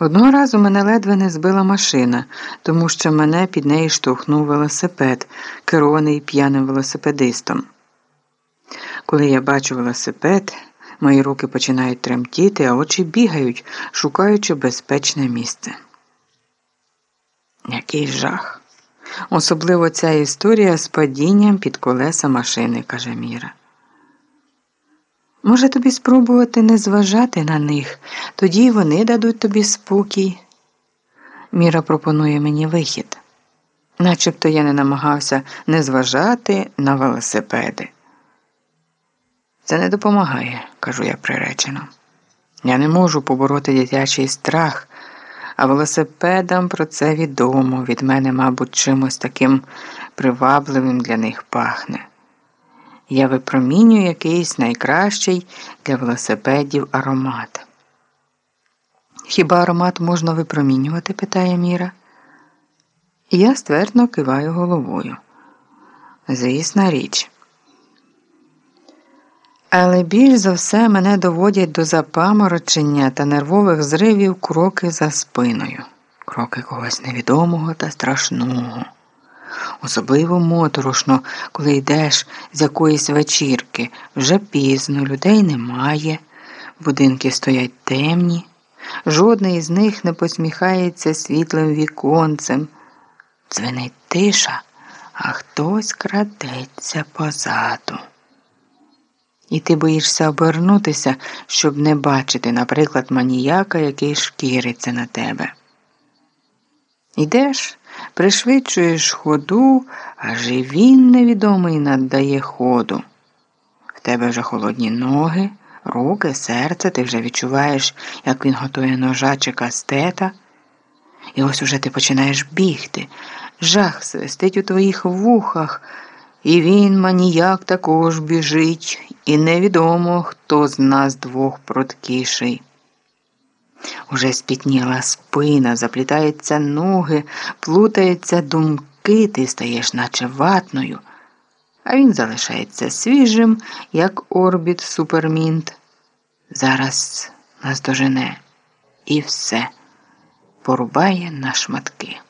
Одного разу мене ледве не збила машина, тому що мене під неї штовхнув велосипед, керований п'яним велосипедистом. Коли я бачу велосипед, мої руки починають тремтіти, а очі бігають, шукаючи безпечне місце. Який жах! Особливо ця історія з падінням під колеса машини, каже Міра. Може, тобі спробувати не зважати на них, тоді й вони дадуть тобі спокій. Міра пропонує мені вихід, начебто я не намагався не зважати на велосипеди. Це не допомагає, кажу я приречено. Я не можу побороти дитячий страх, а велосипедам про це відомо від мене, мабуть, чимось таким привабливим для них пахне. Я випромінюю якийсь найкращий для велосипедів аромат. Хіба аромат можна випромінювати? питає Міра. Я ствердно киваю головою. Звісна річ. Але більш за все мене доводять до запаморочення та нервових зривів кроки за спиною, кроки когось невідомого та страшного. Особливо моторошно, коли йдеш з якоїсь вечірки, вже пізно, людей немає, будинки стоять темні, жодний із них не посміхається світлим віконцем. Дзвенить тиша, а хтось крадеться позаду. І ти боїшся обернутися, щоб не бачити, наприклад, маніяка, який шкіриться на тебе. Йдеш, пришвидшуєш ходу, аж і він невідомий наддає ходу. В тебе вже холодні ноги, руки, серце, ти вже відчуваєш, як він готує ножа чи кастета. І ось уже ти починаєш бігти. Жах свистить у твоїх вухах. І він, маніяк, також біжить, і невідомо, хто з нас двох проткіший. Уже спітніла спина, заплітаються ноги, плутаються думки, ти стаєш наче ватною, а він залишається свіжим, як орбіт супермінт. Зараз нас дожене і все порубає на шматки.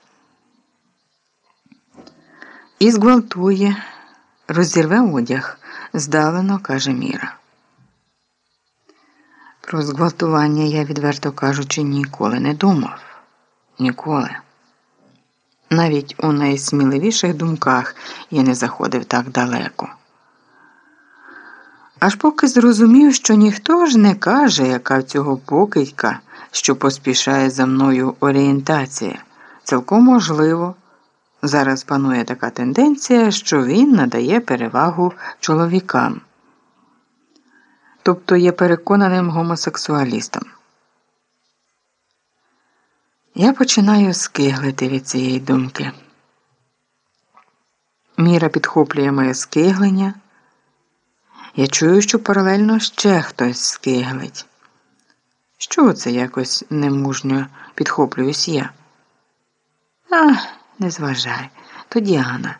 І зґвалтує, розірве одяг, здалено каже Міра. Про зґвалтування я, відверто кажучи, ніколи не думав. Ніколи. Навіть у найсміливіших думках я не заходив так далеко. Аж поки зрозумів, що ніхто ж не каже, яка в цього покидька, що поспішає за мною орієнтація. Цілком можливо. Зараз панує така тенденція, що він надає перевагу чоловікам тобто є переконаним гомосексуалістом. Я починаю скиглити від цієї думки. Міра підхоплює моє скиглення. Я чую, що паралельно ще хтось скиглить. Що це якось немужньо підхоплююсь я? А, не зважай, то Діана,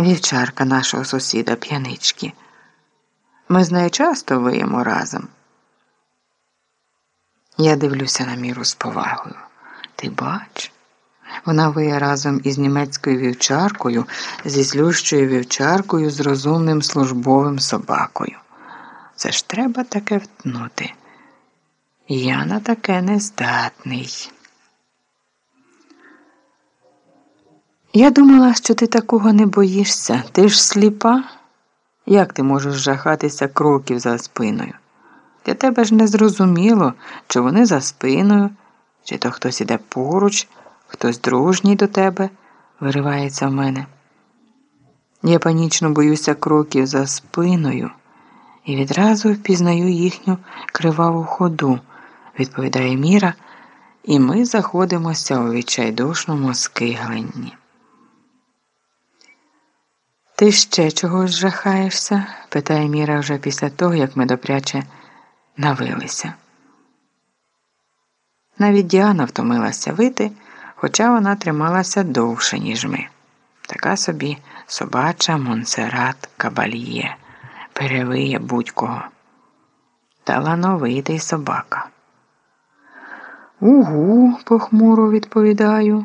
вівчарка нашого сусіда п'янички. Ми з нею часто виємо разом. Я дивлюся на міру з повагою. Ти бач? Вона виє разом із німецькою вівчаркою, зі злющою вівчаркою з розумним службовим собакою. Це ж треба таке втнути. Я на таке не здатний. Я думала, що ти такого не боїшся. Ти ж сліпа. Як ти можеш жахатися кроків за спиною? Для тебе ж не зрозуміло, чи вони за спиною, чи то хтось іде поруч, хтось дружній до тебе, виривається в мене. Я панічно боюся кроків за спиною і відразу впізнаю їхню криваву ходу, відповідає Міра, і ми заходимося у відчайдушному скигленні. Ти ще чогось жахаєшся? питає Міра вже після того, як ми добряче навилися. Навіть Діана втомилася вити, хоча вона трималася довше, ніж ми. Така собі собача Монсерат Кабальє, перевиє будь-кого. Талановитий собака. Угу, похмуро відповідаю.